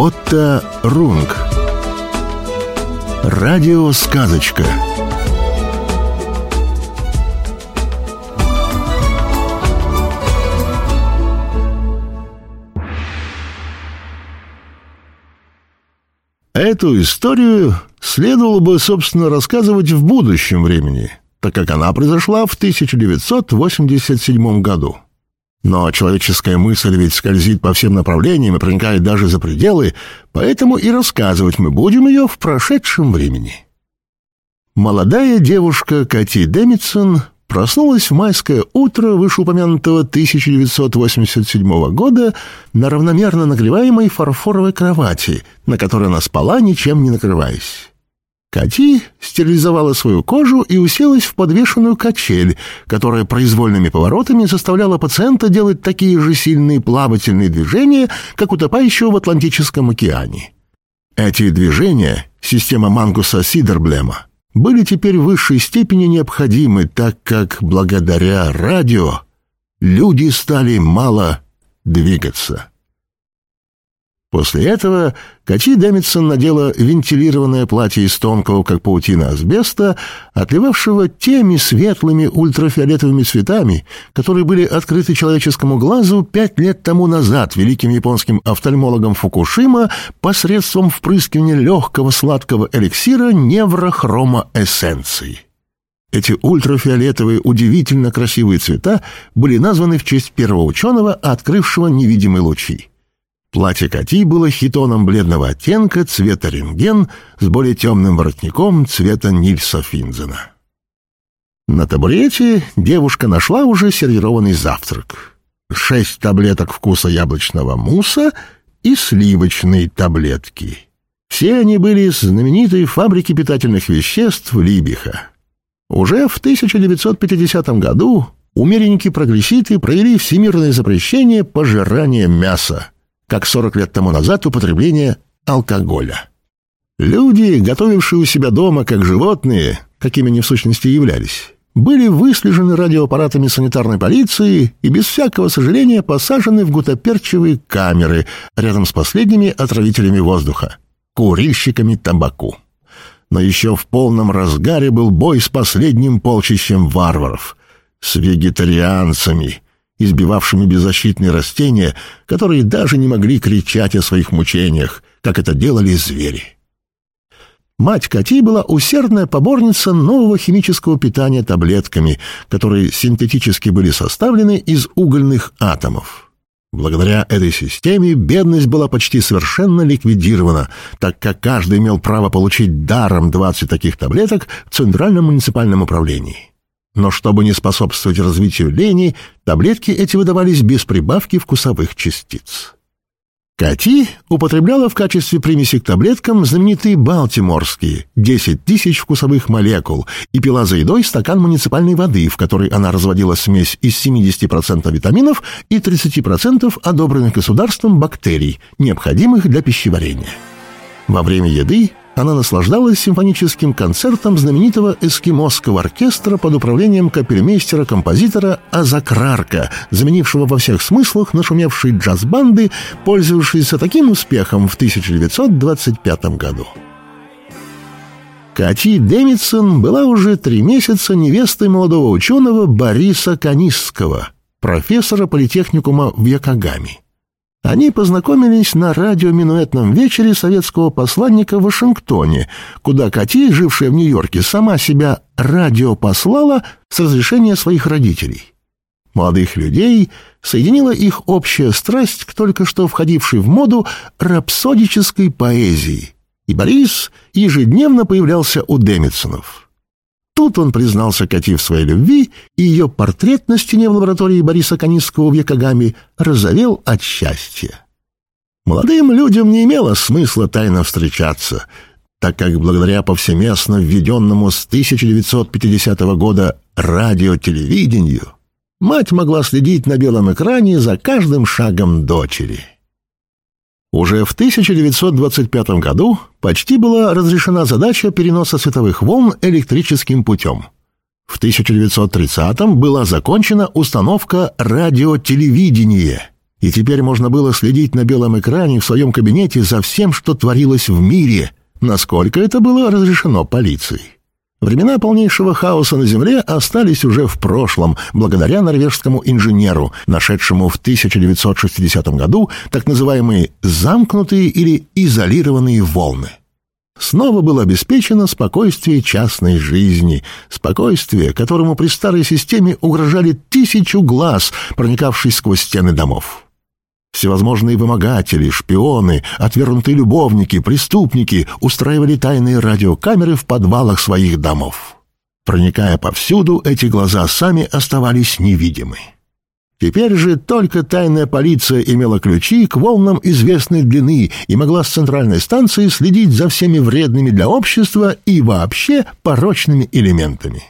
Отто Рунг Радиосказочка Эту историю следовало бы, собственно, рассказывать в будущем времени, так как она произошла в 1987 году. Но человеческая мысль ведь скользит по всем направлениям и проникает даже за пределы, поэтому и рассказывать мы будем ее в прошедшем времени. Молодая девушка Кати Демитсон проснулась в майское утро вышеупомянутого 1987 года на равномерно нагреваемой фарфоровой кровати, на которой она спала, ничем не накрываясь. Кати стерилизовала свою кожу и уселась в подвешенную качель, которая произвольными поворотами заставляла пациента делать такие же сильные плавательные движения, как утопающего в Атлантическом океане. Эти движения, система Мангуса Сидерблема, были теперь в высшей степени необходимы, так как благодаря радио люди стали мало двигаться. После этого Кати Демитсон надела вентилированное платье из тонкого, как паутина асбеста, отливавшего теми светлыми ультрафиолетовыми цветами, которые были открыты человеческому глазу пять лет тому назад великим японским офтальмологом Фукушима посредством впрыскивания легкого сладкого эликсира неврохромоэссенции. Эти ультрафиолетовые удивительно красивые цвета были названы в честь первого ученого, открывшего невидимые лучи. Платье Кати было хитоном бледного оттенка цвета рентген с более темным воротником цвета Нильса Финзена. На табурете девушка нашла уже сервированный завтрак. Шесть таблеток вкуса яблочного мусса и сливочные таблетки. Все они были из знаменитой фабрики питательных веществ Либиха. Уже в 1950 году умеренники-прогресситы провели всемирное запрещение пожирания мяса как 40 лет тому назад употребление алкоголя. Люди, готовившие у себя дома как животные, какими они в сущности являлись, были выслежены радиоаппаратами санитарной полиции и без всякого сожаления посажены в гутоперчивые камеры рядом с последними отравителями воздуха — курильщиками табаку. Но еще в полном разгаре был бой с последним полчищем варваров, с вегетарианцами — избивавшими беззащитные растения, которые даже не могли кричать о своих мучениях, как это делали звери. Мать Кати была усердная поборница нового химического питания таблетками, которые синтетически были составлены из угольных атомов. Благодаря этой системе бедность была почти совершенно ликвидирована, так как каждый имел право получить даром 20 таких таблеток в Центральном муниципальном управлении. Но чтобы не способствовать развитию лени, таблетки эти выдавались без прибавки вкусовых частиц. Кати употребляла в качестве примеси к таблеткам знаменитые балтиморские 10 тысяч вкусовых молекул и пила за едой стакан муниципальной воды, в которой она разводила смесь из 70% витаминов и 30% одобренных государством бактерий, необходимых для пищеварения. Во время еды она наслаждалась симфоническим концертом знаменитого эскимосского оркестра под управлением капельмейстера-композитора Азакрарка, заменившего во всех смыслах нашумевшие джаз-банды, пользовавшиеся таким успехом в 1925 году. Кати Демитсон была уже три месяца невестой молодого ученого Бориса Канисского, профессора политехникума в Якогаме. Они познакомились на радиоминуэтном вечере советского посланника в Вашингтоне, куда Кати, жившая в Нью-Йорке, сама себя радиопослала с разрешения своих родителей. Молодых людей соединила их общая страсть к только что входившей в моду рапсодической поэзии, и Борис ежедневно появлялся у Демитсонов. Тут он признался Кати в своей любви, и ее портрет на стене в лаборатории Бориса Канистского в Якогаме разовел от счастья. Молодым людям не имело смысла тайно встречаться, так как благодаря повсеместно введенному с 1950 года радиотелевидению мать могла следить на белом экране за каждым шагом дочери. Уже в 1925 году почти была разрешена задача переноса световых волн электрическим путем. В 1930 была закончена установка радиотелевидения, И теперь можно было следить на белом экране в своем кабинете за всем, что творилось в мире, насколько это было разрешено полицией. Времена полнейшего хаоса на Земле остались уже в прошлом, благодаря норвежскому инженеру, нашедшему в 1960 году так называемые «замкнутые» или «изолированные волны». Снова было обеспечено спокойствие частной жизни, спокойствие, которому при старой системе угрожали тысячу глаз, проникавших сквозь стены домов. Всевозможные вымогатели, шпионы, отвергнутые любовники, преступники устраивали тайные радиокамеры в подвалах своих домов. Проникая повсюду, эти глаза сами оставались невидимы. Теперь же только тайная полиция имела ключи к волнам известной длины и могла с центральной станции следить за всеми вредными для общества и вообще порочными элементами.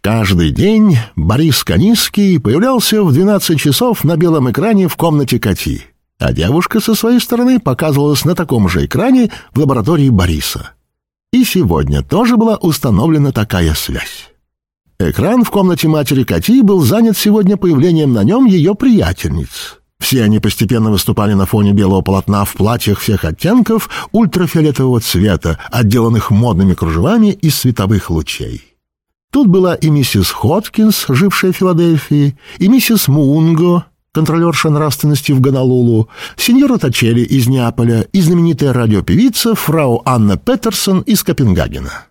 Каждый день Борис Каниский появлялся в 12 часов на белом экране в комнате Кати, а девушка со своей стороны показывалась на таком же экране в лаборатории Бориса. И сегодня тоже была установлена такая связь. Экран в комнате матери Кати был занят сегодня появлением на нем ее приятельниц. Все они постепенно выступали на фоне белого полотна в платьях всех оттенков ультрафиолетового цвета, отделанных модными кружевами из световых лучей. Тут была и миссис Хоткинс, жившая в Филадельфии, и миссис Мунго, контролерша нравственности в Гонолулу, сеньора Тачели из Неаполя и знаменитая радиопевица фрау Анна Петерсон из Копенгагена.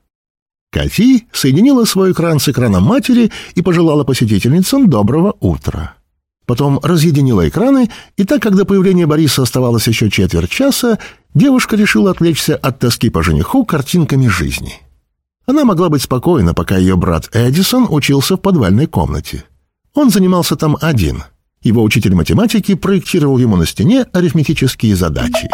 Кати соединила свой экран с экраном матери и пожелала посетительницам доброго утра. Потом разъединила экраны, и так как до появления Бориса оставалось еще четверть часа, девушка решила отвлечься от тоски по жениху картинками жизни — она могла быть спокойна, пока ее брат Эдисон учился в подвальной комнате. Он занимался там один. Его учитель математики проектировал ему на стене арифметические задачи.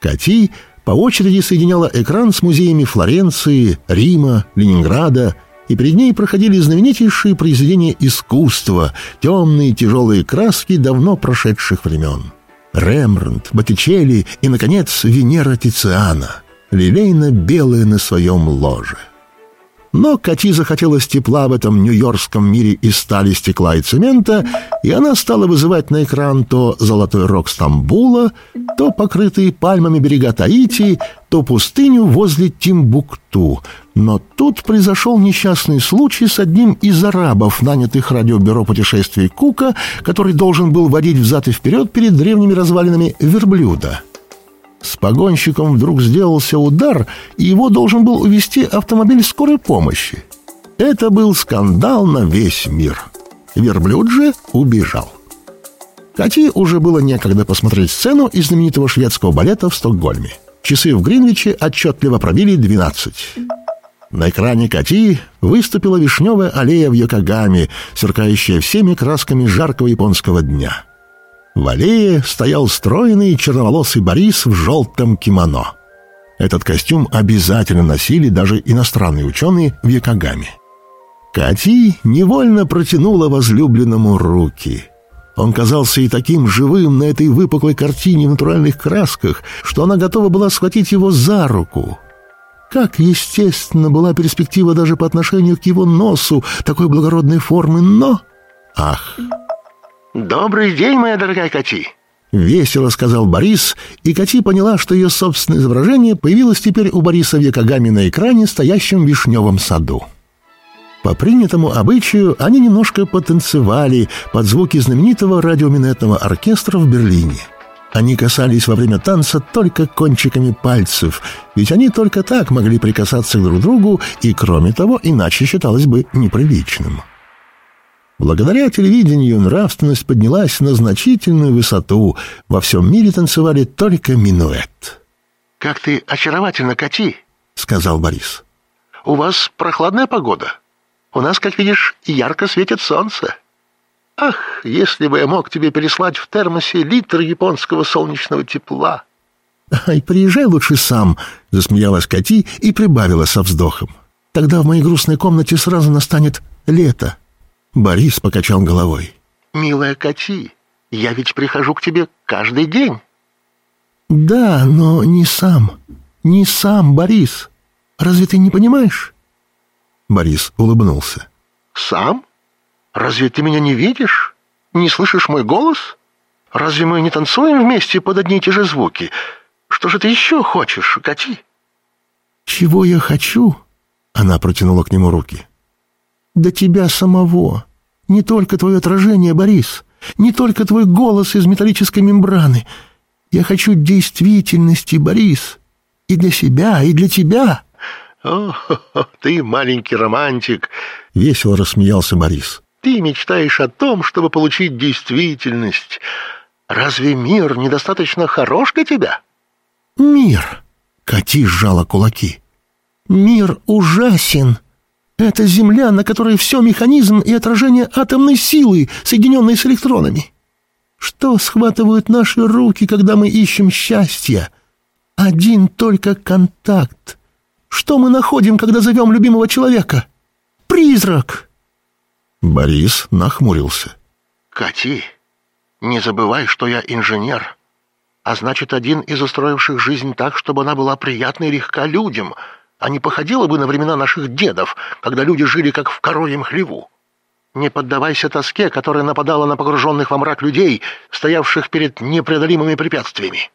Кати по очереди соединяла экран с музеями Флоренции, Рима, Ленинграда, и перед ней проходили знаменитейшие произведения искусства, темные тяжелые краски давно прошедших времен. Рембрандт, Боттичелли и, наконец, Венера Тициана — лилейно-белые на своем ложе. Но Кати захотелось тепла в этом нью-йоркском мире из стали, стекла и цемента, и она стала вызывать на экран то золотой рог Стамбула, то покрытые пальмами берега Таити, то пустыню возле Тимбукту. Но тут произошел несчастный случай с одним из арабов, нанятых радиобюро путешествий Кука, который должен был водить взад и вперед перед древними развалинами верблюда. С погонщиком вдруг сделался удар, и его должен был увезти автомобиль скорой помощи. Это был скандал на весь мир. Верблюд же убежал. Кати уже было некогда посмотреть сцену из знаменитого шведского балета в Стокгольме. Часы в Гринвиче отчетливо пробили 12. На экране Кати выступила вишневая аллея в Йокогаме, сверкающая всеми красками жаркого японского дня. В аллее стоял стройный черноволосый Борис в желтом кимоно. Этот костюм обязательно носили даже иностранные ученые в Якогаме. Кати невольно протянула возлюбленному руки. Он казался и таким живым на этой выпуклой картине в натуральных красках, что она готова была схватить его за руку. Как естественно была перспектива даже по отношению к его носу такой благородной формы, но... Ах! «Добрый день, моя дорогая Кати!» Весело сказал Борис, и Кати поняла, что ее собственное изображение появилось теперь у Бориса в Якогаме на экране, стоящем в вишневом саду. По принятому обычаю они немножко потанцевали под звуки знаменитого радиоминетного оркестра в Берлине. Они касались во время танца только кончиками пальцев, ведь они только так могли прикасаться друг к другу, и, кроме того, иначе считалось бы неприличным. Благодаря телевидению нравственность поднялась на значительную высоту. Во всем мире танцевали только минуэт. «Как ты очаровательно, Кати!» — сказал Борис. «У вас прохладная погода. У нас, как видишь, ярко светит солнце. Ах, если бы я мог тебе переслать в термосе литр японского солнечного тепла!» «Ай, приезжай лучше сам!» — засмеялась Кати и прибавила со вздохом. «Тогда в моей грустной комнате сразу настанет лето». Борис покачал головой. «Милая Кати, я ведь прихожу к тебе каждый день». «Да, но не сам. Не сам, Борис. Разве ты не понимаешь?» Борис улыбнулся. «Сам? Разве ты меня не видишь? Не слышишь мой голос? Разве мы не танцуем вместе под одни и те же звуки? Что же ты еще хочешь, Кати?» «Чего я хочу?» Она протянула к нему руки. «Да тебя самого. Не только твое отражение, Борис. Не только твой голос из металлической мембраны. Я хочу действительности, Борис. И для себя, и для тебя». «О, ты маленький романтик!» — весело рассмеялся Борис. «Ты мечтаешь о том, чтобы получить действительность. Разве мир недостаточно хорош для тебя?» «Мир!» — Кати сжала кулаки. «Мир ужасен!» Это Земля, на которой все механизм и отражение атомной силы, соединенной с электронами. Что схватывают наши руки, когда мы ищем счастья? Один только контакт. Что мы находим, когда зовем любимого человека? Призрак!» Борис нахмурился. «Кати, не забывай, что я инженер, а значит, один из устроивших жизнь так, чтобы она была приятной и легка людям, а не походила бы на времена наших дедов, когда люди жили как в коровьем хлеву. Не поддавайся тоске, которая нападала на погруженных во мрак людей, стоявших перед непреодолимыми препятствиями.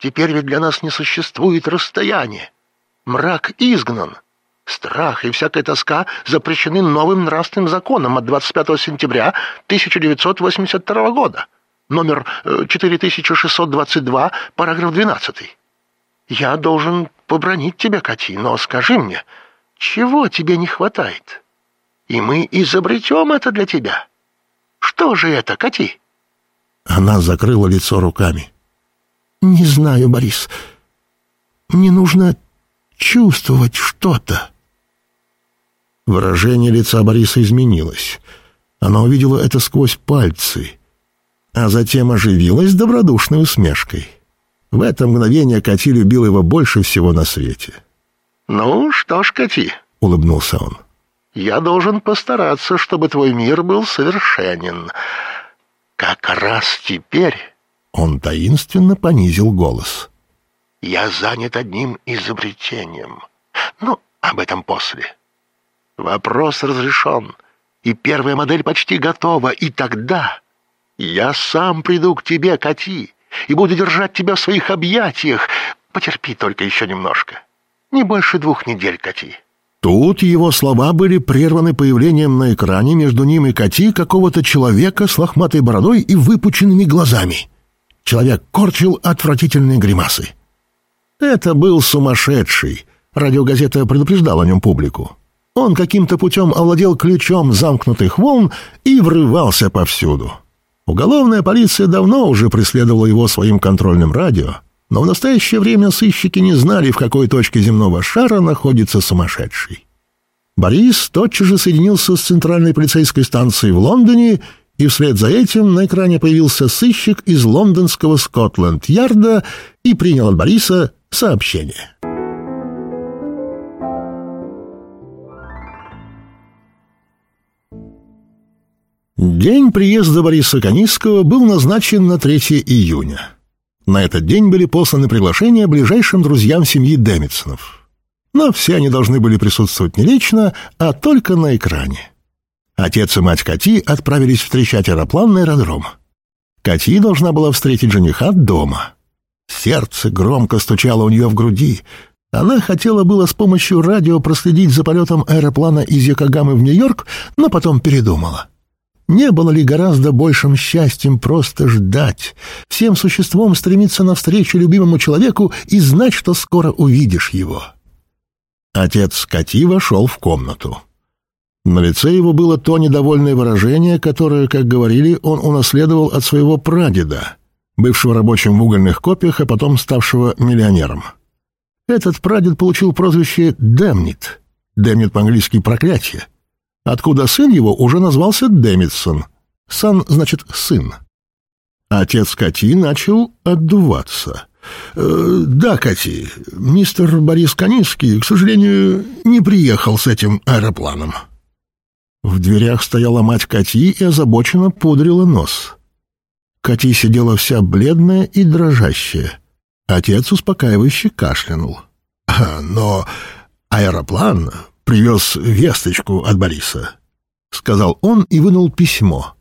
Теперь ведь для нас не существует расстояния. Мрак изгнан. Страх и всякая тоска запрещены новым нравственным законом от 25 сентября 1982 года, номер 4622, э, параграф 12. Я должен побронить тебя, Кати, но скажи мне, чего тебе не хватает? И мы изобретем это для тебя. Что же это, Кати?» Она закрыла лицо руками. «Не знаю, Борис. Мне нужно чувствовать что-то». Выражение лица Бориса изменилось. Она увидела это сквозь пальцы, а затем оживилась добродушной усмешкой. В это мгновение Кати любил его больше всего на свете. «Ну что ж, Кати», — улыбнулся он, — «я должен постараться, чтобы твой мир был совершенен. Как раз теперь...» Он таинственно понизил голос. «Я занят одним изобретением. Ну, об этом после». Вопрос разрешен, и первая модель почти готова, и тогда я сам приду к тебе, Кати, и буду держать тебя в своих объятиях. Потерпи только еще немножко. Не больше двух недель, Кати». Тут его слова были прерваны появлением на экране между ним и Кати какого-то человека с лохматой бородой и выпученными глазами. Человек корчил отвратительные гримасы. Это был сумасшедший. Радиогазета предупреждала о нем публику. Он каким-то путем овладел ключом замкнутых волн и врывался повсюду. Уголовная полиция давно уже преследовала его своим контрольным радио, но в настоящее время сыщики не знали, в какой точке земного шара находится сумасшедший. Борис тотчас же соединился с центральной полицейской станцией в Лондоне, и вслед за этим на экране появился сыщик из лондонского Скотланд-Ярда и принял от Бориса сообщение. День приезда Бориса Каниского был назначен на 3 июня. На этот день были посланы приглашения ближайшим друзьям семьи Демитсонов. Но все они должны были присутствовать не лично, а только на экране. Отец и мать Кати отправились встречать аэроплан на аэродром. Кати должна была встретить жениха дома. Сердце громко стучало у нее в груди. Она хотела было с помощью радио проследить за полетом аэроплана из Йокогамы в Нью-Йорк, но потом передумала. Не было ли гораздо большим счастьем просто ждать, всем существом стремиться навстречу любимому человеку и знать, что скоро увидишь его? Отец Кати вошел в комнату. На лице его было то недовольное выражение, которое, как говорили, он унаследовал от своего прадеда, бывшего рабочим в угольных копиях, а потом ставшего миллионером. Этот прадед получил прозвище «Демнит». «Демнит» по-английски «проклятие» откуда сын его уже назвался Демитсон. Сан значит «сын». Отец Кати начал отдуваться. «Э, «Да, Кати, мистер Борис Канинский, к сожалению, не приехал с этим аэропланом». В дверях стояла мать Кати и озабоченно пудрила нос. Кати сидела вся бледная и дрожащая. Отец успокаивающе кашлянул. «Но аэроплан привез весточку от Бориса», — сказал он и вынул письмо.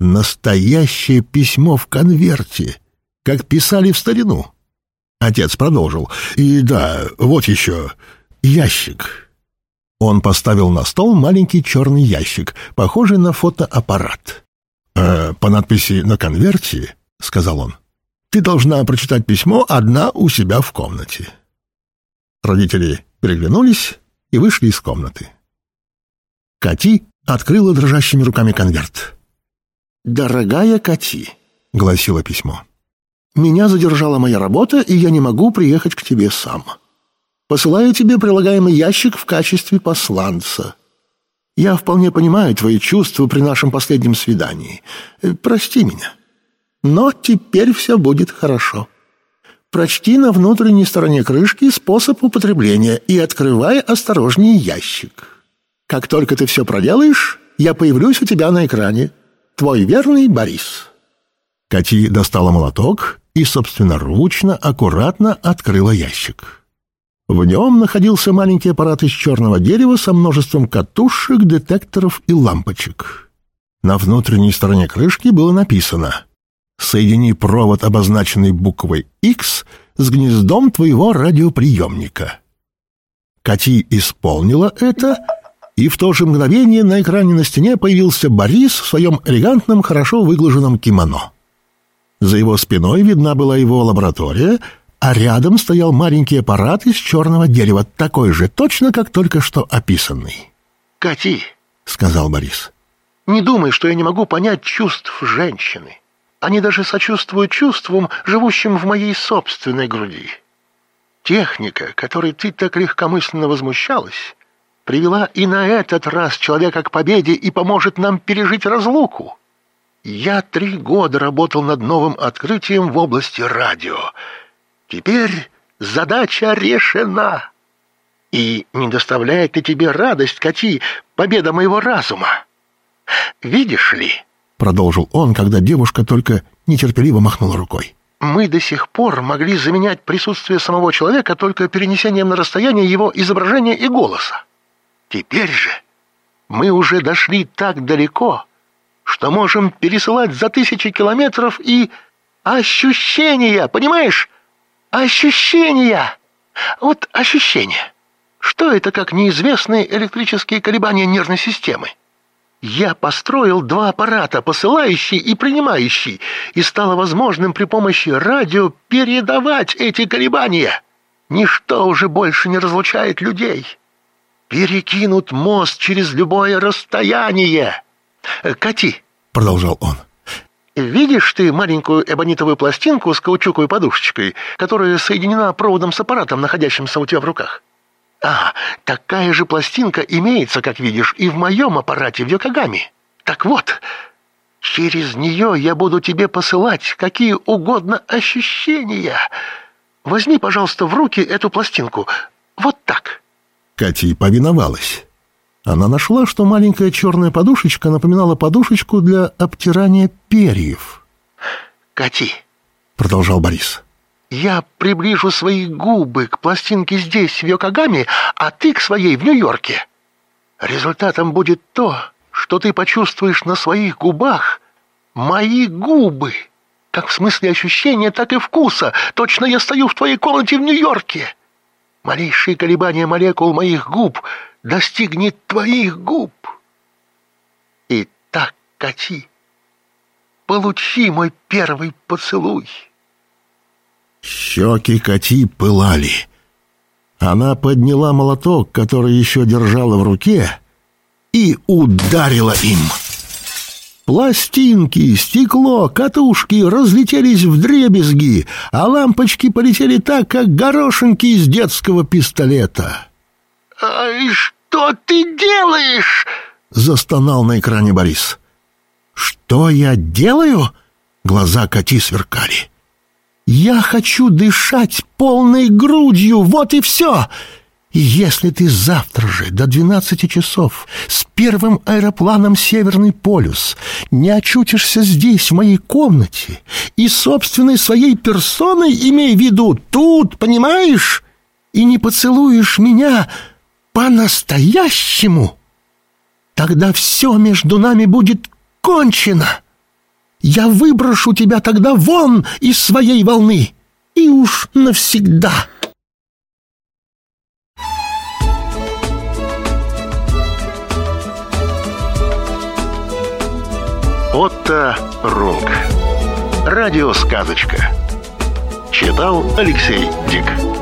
Настоящее письмо в конверте, как писали в старину. Отец продолжил. «И да, вот еще ящик». Он поставил на стол маленький черный ящик, похожий на фотоаппарат. «Э, «По надписи на конверте», — сказал он, — «ты должна прочитать письмо одна у себя в комнате». Родители переглянулись и вышли из комнаты. Кати открыла дрожащими руками конверт. «Дорогая Кати», — гласило письмо, — «меня задержала моя работа, и я не могу приехать к тебе сам. Посылаю тебе прилагаемый ящик в качестве посланца. Я вполне понимаю твои чувства при нашем последнем свидании. Э, прости меня. Но теперь все будет хорошо. Прочти на внутренней стороне крышки способ употребления и открывай осторожнее ящик. Как только ты все проделаешь, я появлюсь у тебя на экране». Твой верный Борис». Кати достала молоток и собственноручно, аккуратно открыла ящик. В нем находился маленький аппарат из черного дерева со множеством катушек, детекторов и лампочек. На внутренней стороне крышки было написано «Соедини провод, обозначенный буквой X, с гнездом твоего радиоприемника». Кати исполнила это и в то же мгновение на экране на стене появился Борис в своем элегантном, хорошо выглаженном кимоно. За его спиной видна была его лаборатория, а рядом стоял маленький аппарат из черного дерева, такой же точно, как только что описанный. «Кати», — сказал Борис, — «не думай, что я не могу понять чувств женщины. Они даже сочувствуют чувствам, живущим в моей собственной груди. Техника, которой ты так легкомысленно возмущалась, привела и на этот раз человека к победе и поможет нам пережить разлуку. Я три года работал над новым открытием в области радио. Теперь задача решена. И не доставляет ли тебе радость, Кати, победа моего разума? Видишь ли, — продолжил он, когда девушка только нетерпеливо махнула рукой. Мы до сих пор могли заменять присутствие самого человека только перенесением на расстояние его изображения и голоса. Теперь же мы уже дошли так далеко, что можем пересылать за тысячи километров и ощущения, понимаешь? Ощущения! Вот ощущения. Что это как неизвестные электрические колебания нервной системы? Я построил два аппарата, посылающий и принимающий, и стало возможным при помощи радио передавать эти колебания. Ничто уже больше не разлучает людей перекинут мост через любое расстояние. Э, Кати, продолжал он. Видишь ты маленькую эбонитовую пластинку с каучуковой подушечкой, которая соединена проводом с аппаратом, находящимся у тебя в руках? А, такая же пластинка имеется, как видишь, и в моем аппарате в Йокогаме. Так вот, через нее я буду тебе посылать какие угодно ощущения. Возьми, пожалуйста, в руки эту пластинку. Вот так. Кати повиновалась. Она нашла, что маленькая черная подушечка напоминала подушечку для обтирания перьев. «Кати», — продолжал Борис, — «я приближу свои губы к пластинке здесь, в Йокогаме, а ты к своей в Нью-Йорке. Результатом будет то, что ты почувствуешь на своих губах мои губы, как в смысле ощущения, так и вкуса. Точно я стою в твоей комнате в Нью-Йорке». Малейшее колебание молекул моих губ достигнет твоих губ. И так, Кати, получи мой первый поцелуй. Щеки Кати пылали. Она подняла молоток, который еще держала в руке, и ударила им. Пластинки, стекло, катушки разлетелись в дребезги, а лампочки полетели так, как горошинки из детского пистолета. «Ай, что ты делаешь?» — застонал на экране Борис. «Что я делаю?» — глаза Кати сверкали. «Я хочу дышать полной грудью, вот и все!» если ты завтра же до двенадцати часов с первым аэропланом «Северный полюс» не очутишься здесь, в моей комнате, и собственной своей персоной, имей в виду, тут, понимаешь, и не поцелуешь меня по-настоящему, тогда все между нами будет кончено». Я выброшу тебя тогда вон из своей волны. И уж навсегда. Отто Рунг. Радиосказочка. Читал Алексей Дик.